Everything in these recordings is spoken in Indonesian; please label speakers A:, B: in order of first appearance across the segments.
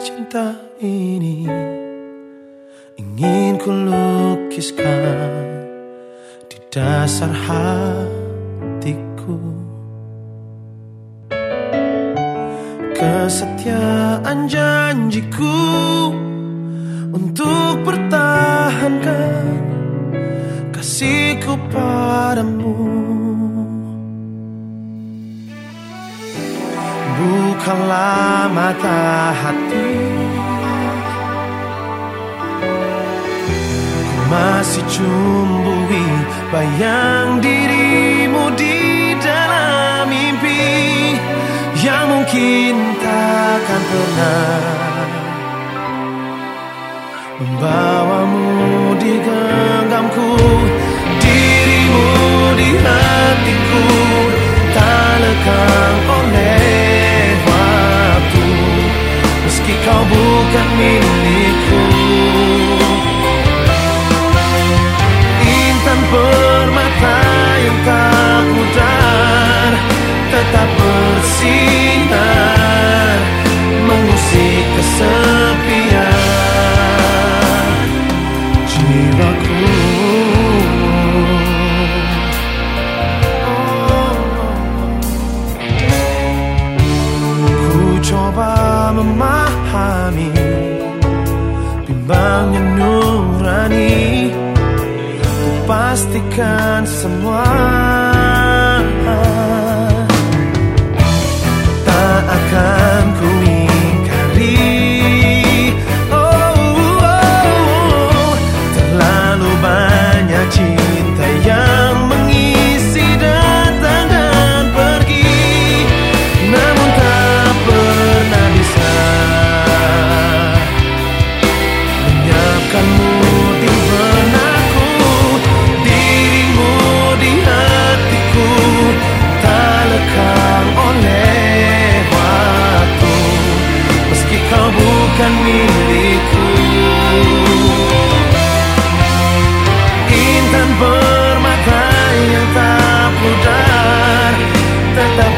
A: Cinta ini. Ingin ku lukiskan Di dasar hatiku. Kesetiaan janjiku Untuk pertahankan Kasihku padamu Bukalah mata hati. Ku masih cumbui bayang dirimu di dalam mimpi Yang mungkin takkan pernah Membawamu di genggamku bukan milikku. Intan permata yang tak mudar Tetap bersinar Mengusik kesepian. Jiwaku. Ku coba memahami Bimbangnya nurani Ku pastikan semua Tetap bersinar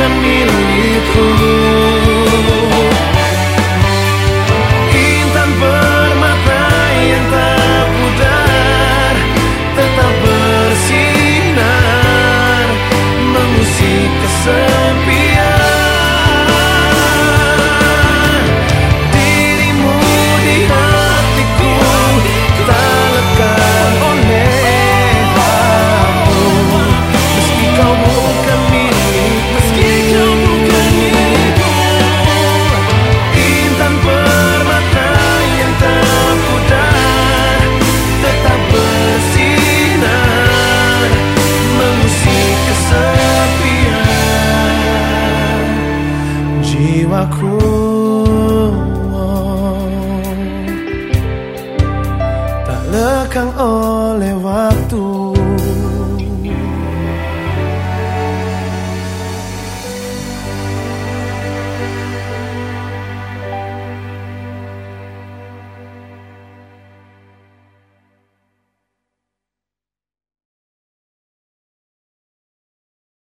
A: jiwaku